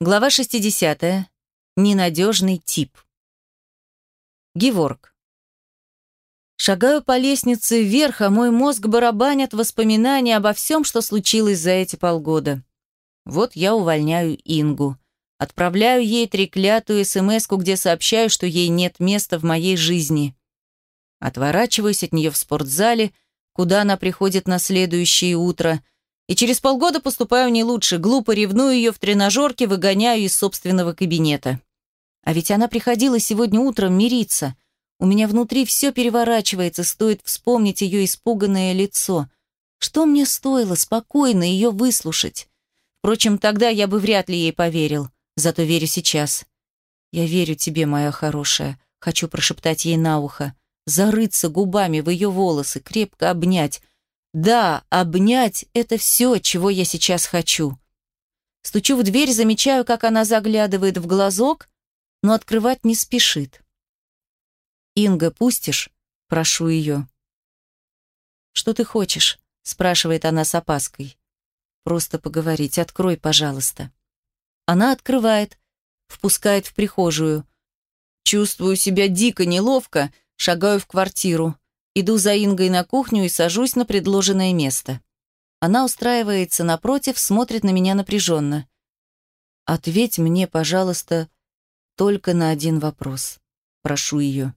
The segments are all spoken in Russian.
Глава 60. Ненадежный тип. Геворг. Шагаю по лестнице вверх, а мой мозг барабанит воспоминания обо всем, что случилось за эти полгода. Вот я увольняю Ингу. Отправляю ей треклятую смс где сообщаю, что ей нет места в моей жизни. Отворачиваюсь от нее в спортзале, куда она приходит на следующее утро – и через полгода поступаю не лучше, глупо ревную ее в тренажерке, выгоняю из собственного кабинета. А ведь она приходила сегодня утром мириться. У меня внутри все переворачивается, стоит вспомнить ее испуганное лицо. Что мне стоило спокойно ее выслушать? Впрочем, тогда я бы вряд ли ей поверил, зато верю сейчас. «Я верю тебе, моя хорошая», — хочу прошептать ей на ухо, зарыться губами в ее волосы, крепко обнять, да, обнять — это все, чего я сейчас хочу. Стучу в дверь, замечаю, как она заглядывает в глазок, но открывать не спешит. «Инга, пустишь?» — прошу ее. «Что ты хочешь?» — спрашивает она с опаской. «Просто поговорить. Открой, пожалуйста». Она открывает, впускает в прихожую. Чувствую себя дико неловко, шагаю в квартиру. Иду за Ингой на кухню и сажусь на предложенное место. Она устраивается напротив, смотрит на меня напряженно. «Ответь мне, пожалуйста, только на один вопрос. Прошу ее».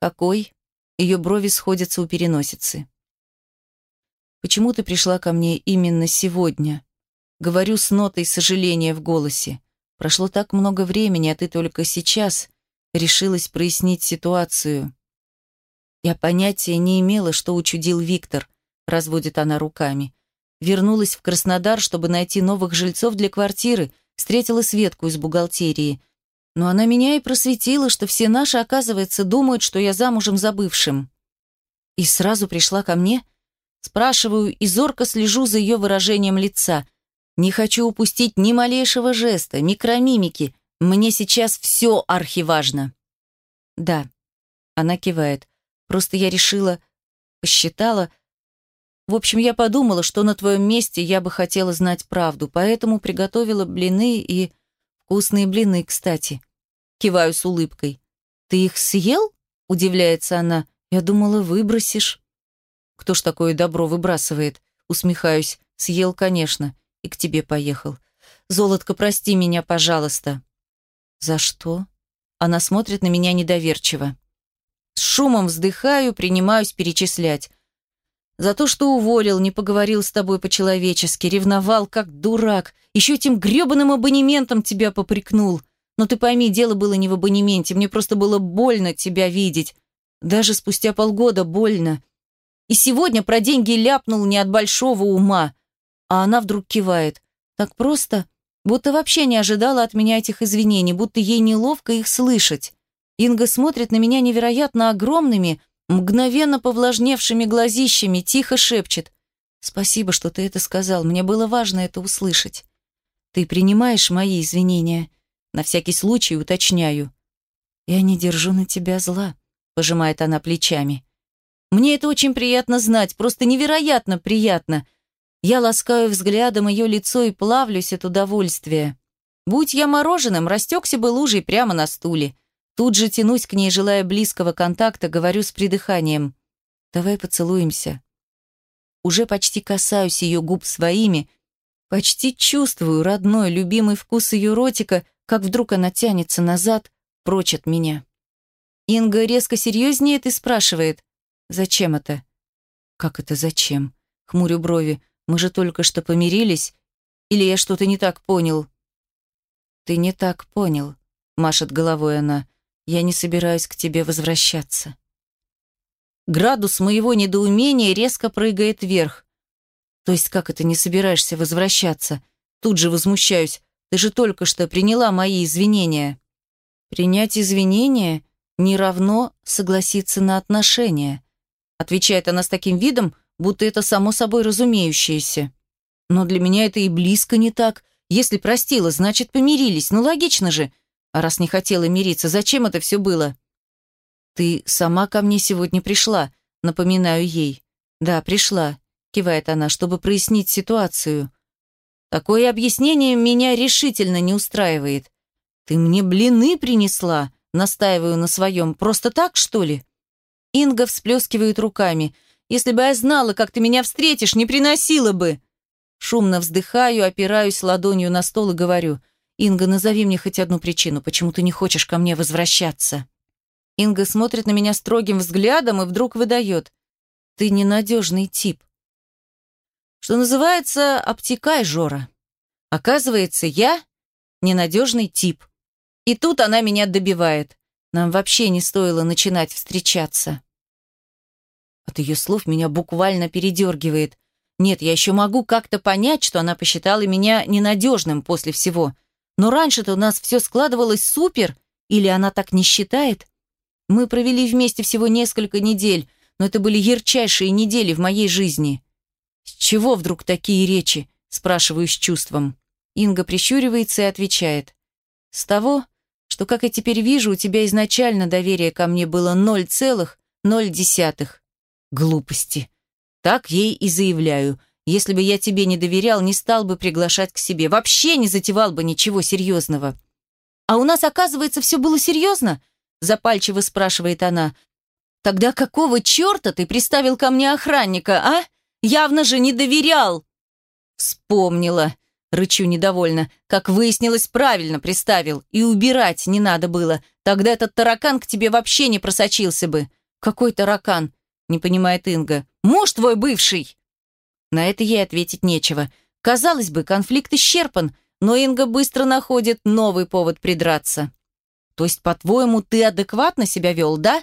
«Какой?» Ее брови сходятся у переносицы. «Почему ты пришла ко мне именно сегодня?» Говорю с нотой сожаления в голосе. «Прошло так много времени, а ты только сейчас решилась прояснить ситуацию. Я понятия не имела, что учудил Виктор, разводит она руками. Вернулась в Краснодар, чтобы найти новых жильцов для квартиры, встретила Светку из бухгалтерии. Но она меня и просветила, что все наши, оказывается, думают, что я замужем за бывшим. И сразу пришла ко мне. Спрашиваю и зорко слежу за ее выражением лица. Не хочу упустить ни малейшего жеста, микромимики. Мне сейчас все архиважно. Да. Она кивает. Просто я решила, посчитала. В общем, я подумала, что на твоем месте я бы хотела знать правду, поэтому приготовила блины и... Вкусные блины, кстати. Киваю с улыбкой. «Ты их съел?» — удивляется она. «Я думала, выбросишь». «Кто ж такое добро выбрасывает?» Усмехаюсь. «Съел, конечно. И к тебе поехал. Золотко, прости меня, пожалуйста». «За что?» Она смотрит на меня недоверчиво. Шумом вздыхаю, принимаюсь перечислять. За то, что уволил, не поговорил с тобой по-человечески, ревновал, как дурак, еще этим гребаным абонементом тебя попрекнул. Но ты пойми, дело было не в абонементе, мне просто было больно тебя видеть. Даже спустя полгода больно. И сегодня про деньги ляпнул не от большого ума. А она вдруг кивает. Так просто, будто вообще не ожидала от меня этих извинений, будто ей неловко их слышать. Инга смотрит на меня невероятно огромными, мгновенно повлажневшими глазищами, тихо шепчет. «Спасибо, что ты это сказал. Мне было важно это услышать. Ты принимаешь мои извинения. На всякий случай уточняю. Я не держу на тебя зла», — пожимает она плечами. «Мне это очень приятно знать, просто невероятно приятно. Я ласкаю взглядом ее лицо и плавлюсь от удовольствия. Будь я мороженым, растекся бы лужей прямо на стуле. Тут же тянусь к ней, желая близкого контакта, говорю с придыханием. «Давай поцелуемся». Уже почти касаюсь ее губ своими, почти чувствую родной, любимый вкус ее ротика, как вдруг она тянется назад, прочь от меня. Инга резко серьезнеет и спрашивает, «Зачем это?» «Как это зачем?» Хмурю брови. «Мы же только что помирились. Или я что-то не так понял?» «Ты не так понял», — машет головой она. Я не собираюсь к тебе возвращаться. Градус моего недоумения резко прыгает вверх. То есть как это не собираешься возвращаться? Тут же возмущаюсь. Ты же только что приняла мои извинения. Принять извинения не равно согласиться на отношения. Отвечает она с таким видом, будто это само собой разумеющееся. Но для меня это и близко не так. Если простила, значит помирились. Ну логично же. А раз не хотела мириться, зачем это все было? Ты сама ко мне сегодня пришла, напоминаю ей. Да, пришла, кивает она, чтобы прояснить ситуацию. Такое объяснение меня решительно не устраивает. «Ты мне блины принесла?» Настаиваю на своем. «Просто так, что ли?» Инга всплескивает руками. «Если бы я знала, как ты меня встретишь, не приносила бы!» Шумно вздыхаю, опираюсь ладонью на стол и говорю. «Инга, назови мне хоть одну причину, почему ты не хочешь ко мне возвращаться?» Инга смотрит на меня строгим взглядом и вдруг выдает. «Ты ненадежный тип». Что называется, обтекай, Жора. Оказывается, я ненадежный тип. И тут она меня добивает. Нам вообще не стоило начинать встречаться. От ее слов меня буквально передергивает. Нет, я еще могу как-то понять, что она посчитала меня ненадежным после всего. Но раньше-то у нас все складывалось супер, или она так не считает? Мы провели вместе всего несколько недель, но это были ярчайшие недели в моей жизни. «С чего вдруг такие речи?» – спрашиваю с чувством. Инга прищуривается и отвечает. «С того, что, как я теперь вижу, у тебя изначально доверие ко мне было ноль целых ноль десятых. Глупости. Так ей и заявляю. Если бы я тебе не доверял, не стал бы приглашать к себе. Вообще не затевал бы ничего серьезного. А у нас, оказывается, все было серьезно? Запальчиво спрашивает она. Тогда какого черта ты приставил ко мне охранника, а? Явно же не доверял. Вспомнила. Рычу недовольно. Как выяснилось, правильно приставил. И убирать не надо было. Тогда этот таракан к тебе вообще не просочился бы. Какой таракан? Не понимает Инга. Муж твой бывший. На это ей ответить нечего. Казалось бы, конфликт исчерпан, но Инга быстро находит новый повод придраться. То есть, по-твоему, ты адекватно себя вел, да?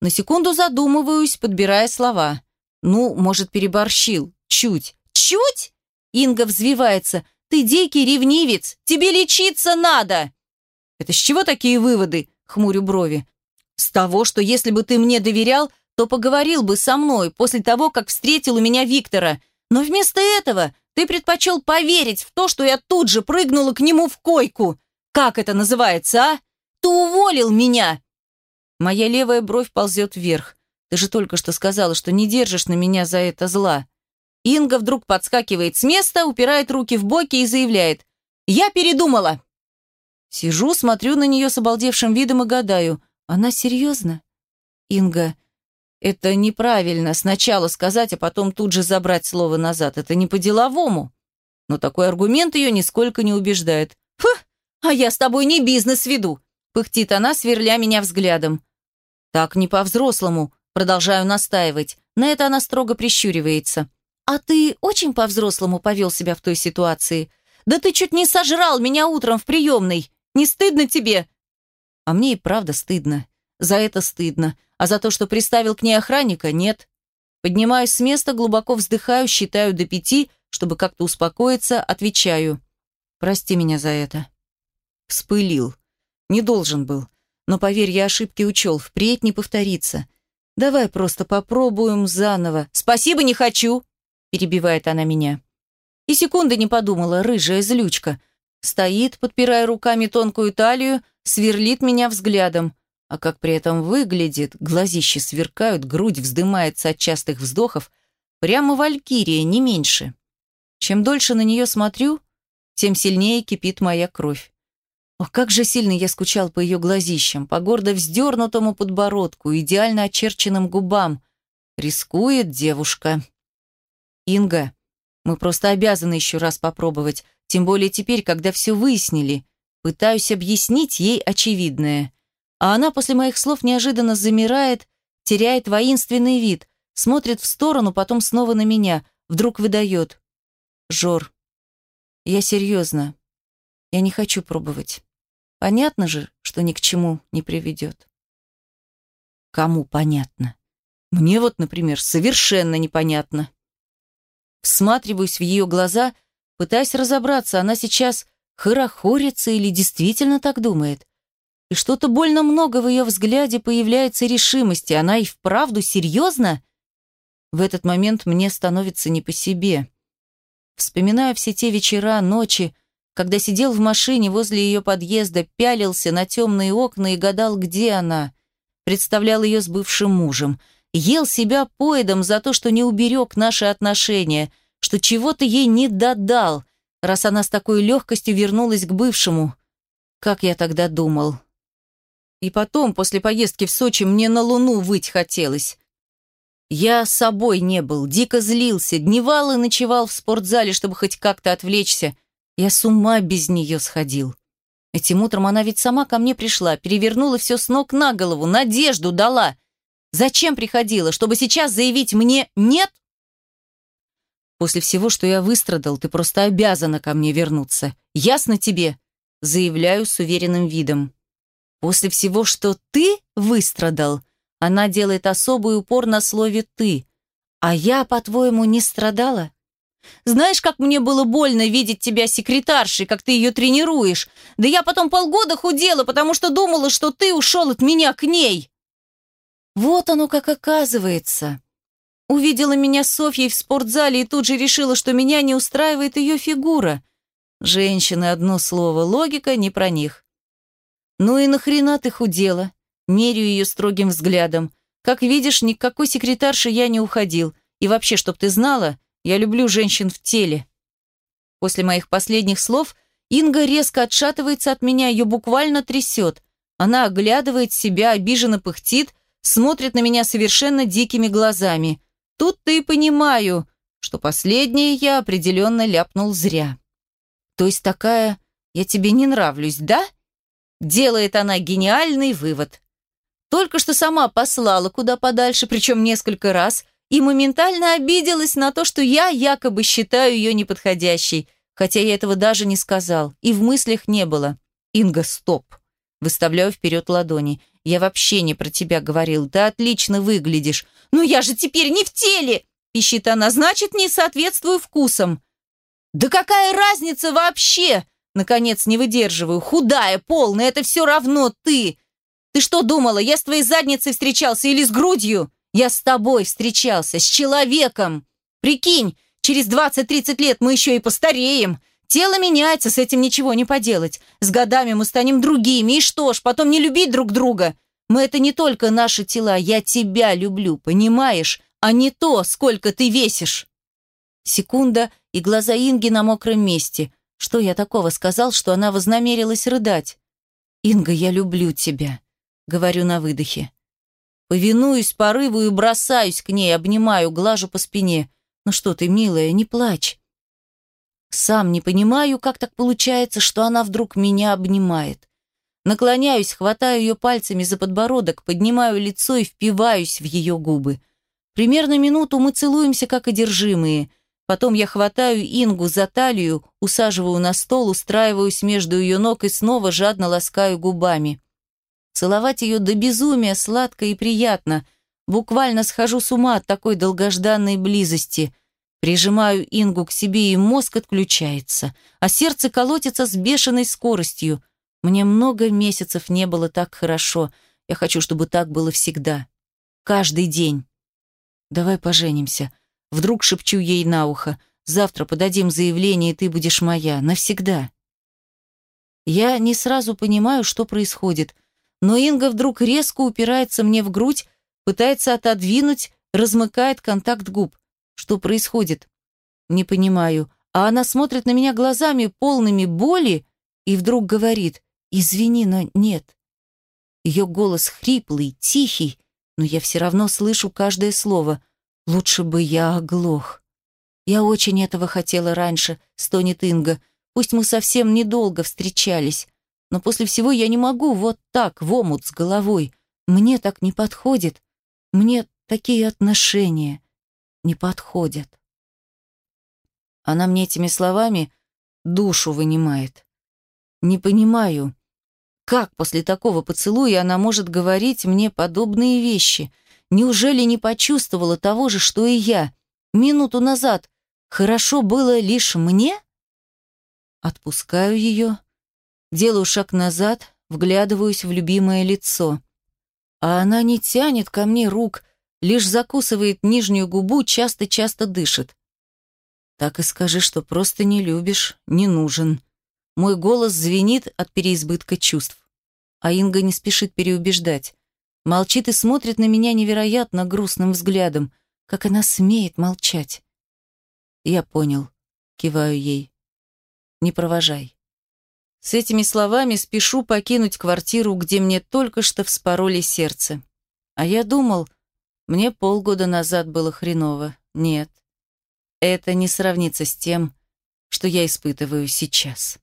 На секунду задумываюсь, подбирая слова. Ну, может, переборщил. Чуть. Чуть? Инга взвивается. «Ты дикий ревнивец! Тебе лечиться надо!» «Это с чего такие выводы?» — хмурю брови. «С того, что если бы ты мне доверял, то поговорил бы со мной после того, как встретил у меня Виктора. Но вместо этого ты предпочел поверить в то, что я тут же прыгнула к нему в койку. Как это называется, а? Ты уволил меня!» Моя левая бровь ползет вверх. Ты же только что сказала, что не держишь на меня за это зла. Инга вдруг подскакивает с места, упирает руки в боки и заявляет «Я передумала!» Сижу, смотрю на нее с обалдевшим видом и гадаю, она серьезно? Инга, это неправильно сначала сказать, а потом тут же забрать слово назад. Это не по-деловому. Но такой аргумент ее нисколько не убеждает. «Фу, а я с тобой не бизнес веду!» Пыхтит она, сверля меня взглядом. «Так не по-взрослому», продолжаю настаивать. На это она строго прищуривается. «А ты очень по-взрослому повел себя в той ситуации? Да ты чуть не сожрал меня утром в приемной! Не стыдно тебе?» А мне и правда стыдно. За это стыдно. А за то, что приставил к ней охранника, нет. Поднимаюсь с места, глубоко вздыхаю, считаю до пяти, чтобы как-то успокоиться, отвечаю. «Прости меня за это». Вспылил. Не должен был. Но, поверь, я ошибки учел, впредь не повторится. Давай просто попробуем заново. Спасибо, не хочу перебивает она меня. И секунды не подумала, рыжая злючка. Стоит, подпирая руками тонкую талию, сверлит меня взглядом. А как при этом выглядит, глазища сверкают, грудь вздымается от частых вздохов. Прямо валькирия, не меньше. Чем дольше на нее смотрю, тем сильнее кипит моя кровь. Ох, как же сильно я скучал по ее глазищам, по гордо вздернутому подбородку, идеально очерченным губам. Рискует девушка. «Инга, мы просто обязаны еще раз попробовать, тем более теперь, когда все выяснили. Пытаюсь объяснить ей очевидное. А она после моих слов неожиданно замирает, теряет воинственный вид, смотрит в сторону, потом снова на меня, вдруг выдает. «Жор, я серьезно. Я не хочу пробовать. Понятно же, что ни к чему не приведет». Кому понятно? Мне вот, например, совершенно непонятно. Всматриваюсь в ее глаза, пытаясь разобраться, она сейчас хорохорится или действительно так думает. И что-то больно много в ее взгляде появляется решимости. Она и вправду серьезно? В этот момент мне становится не по себе. Вспоминаю все те вечера, ночи, когда сидел в машине возле ее подъезда, пялился на темные окна и гадал, где она. Представлял ее с бывшим мужем — ел себя поедом за то, что не уберег наши отношения, что чего-то ей не додал, раз она с такой легкостью вернулась к бывшему. Как я тогда думал. И потом, после поездки в Сочи, мне на Луну выть хотелось. Я собой не был, дико злился, дневал и ночевал в спортзале, чтобы хоть как-то отвлечься. Я с ума без нее сходил. Этим утром она ведь сама ко мне пришла, перевернула все с ног на голову, надежду дала. Зачем приходила? Чтобы сейчас заявить мне «нет»? После всего, что я выстрадал, ты просто обязана ко мне вернуться. Ясно тебе? Заявляю с уверенным видом. После всего, что ты выстрадал, она делает особый упор на слове «ты». А я, по-твоему, не страдала? Знаешь, как мне было больно видеть тебя секретаршей, как ты ее тренируешь? Да я потом полгода худела, потому что думала, что ты ушел от меня к ней. Вот оно как оказывается. Увидела меня Софьей в спортзале и тут же решила, что меня не устраивает ее фигура. Женщины, одно слово, логика не про них. Ну и нахрена ты худела? Мерю ее строгим взглядом. Как видишь, никакой секретарши я не уходил. И вообще, чтоб ты знала, я люблю женщин в теле. После моих последних слов Инга резко отшатывается от меня, ее буквально трясет. Она оглядывает себя, обиженно пыхтит, смотрит на меня совершенно дикими глазами. Тут-то и понимаю, что последнее я определенно ляпнул зря. То есть такая «я тебе не нравлюсь», да? Делает она гениальный вывод. Только что сама послала куда подальше, причем несколько раз, и моментально обиделась на то, что я якобы считаю ее неподходящей, хотя я этого даже не сказал, и в мыслях не было. «Инга, стоп!» Выставляю вперед ладони. «Я вообще не про тебя говорил. Ты отлично выглядишь. «Ну я же теперь не в теле!» – пищит она. «Значит, не соответствую вкусам». «Да какая разница вообще?» Наконец, не выдерживаю. «Худая, полная, это все равно ты!» «Ты что думала, я с твоей задницей встречался или с грудью?» «Я с тобой встречался, с человеком!» «Прикинь, через 20-30 лет мы еще и постареем!» Тело меняется, с этим ничего не поделать. С годами мы станем другими, и что ж, потом не любить друг друга. Мы это не только наши тела, я тебя люблю, понимаешь, а не то, сколько ты весишь. Секунда, и глаза Инги на мокром месте. Что я такого сказал, что она вознамерилась рыдать? «Инга, я люблю тебя», — говорю на выдохе. Повинуюсь порыву и бросаюсь к ней, обнимаю, глажу по спине. «Ну что ты, милая, не плачь». Сам не понимаю, как так получается, что она вдруг меня обнимает. Наклоняюсь, хватаю ее пальцами за подбородок, поднимаю лицо и впиваюсь в ее губы. Примерно минуту мы целуемся, как одержимые. Потом я хватаю Ингу за талию, усаживаю на стол, устраиваюсь между ее ног и снова жадно ласкаю губами. Целовать ее до безумия сладко и приятно. Буквально схожу с ума от такой долгожданной близости. Прижимаю Ингу к себе, и мозг отключается, а сердце колотится с бешеной скоростью. Мне много месяцев не было так хорошо. Я хочу, чтобы так было всегда. Каждый день. Давай поженимся. Вдруг шепчу ей на ухо. Завтра подадим заявление, и ты будешь моя. Навсегда. Я не сразу понимаю, что происходит. Но Инга вдруг резко упирается мне в грудь, пытается отодвинуть, размыкает контакт губ. Что происходит? Не понимаю. А она смотрит на меня глазами, полными боли, и вдруг говорит «Извини, но нет». Ее голос хриплый, тихий, но я все равно слышу каждое слово. Лучше бы я оглох. Я очень этого хотела раньше, стонет Инга. Пусть мы совсем недолго встречались, но после всего я не могу вот так, в омут с головой. Мне так не подходит. Мне такие отношения не подходят. Она мне этими словами душу вынимает. Не понимаю, как после такого поцелуя она может говорить мне подобные вещи? Неужели не почувствовала того же, что и я? Минуту назад хорошо было лишь мне? Отпускаю ее, делаю шаг назад, вглядываюсь в любимое лицо. А она не тянет ко мне рук, лишь закусывает нижнюю губу, часто-часто дышит. Так и скажи, что просто не любишь, не нужен. Мой голос звенит от переизбытка чувств. А Инга не спешит переубеждать. Молчит и смотрит на меня невероятно грустным взглядом. Как она смеет молчать. Я понял. Киваю ей. не провожай. С этими словами спешу покинуть квартиру, где мне только что вспороли сердце. А я думал, мне полгода назад было хреново. Нет, это не сравнится с тем, что я испытываю сейчас.